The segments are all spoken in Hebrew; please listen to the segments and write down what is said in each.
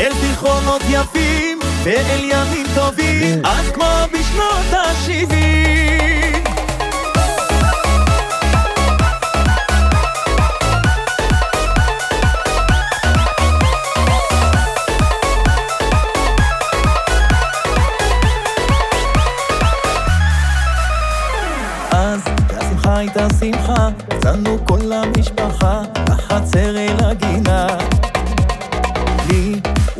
אל זיכרונות יפים ואל ימים טובים, אז כמו בשנות ה-70. אז השמחה הייתה שמחה, יצאנו כל המשפחה, לחצר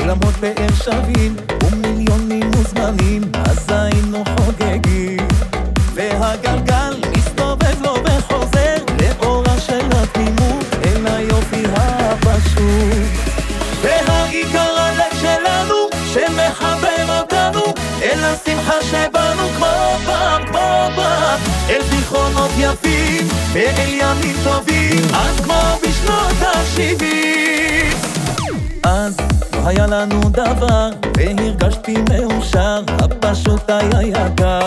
אולמות באר שווים, ומיליונים מוזמנים, אז היינו חוגגים. והגלגל מסתובב לו וחוזר, לאורה של התמימות, אל היופי הפשוט. והעיקר הלב שלנו, שמחבר אותנו, אל השמחה שבאנו כמו פעם, כמו פעם, אל זיכרונות יפים, ואל ימים טובים, אז כמו בשנות ה-70. היה לנו דבר, והרגשתי מאושר, הפשוט היה יקר.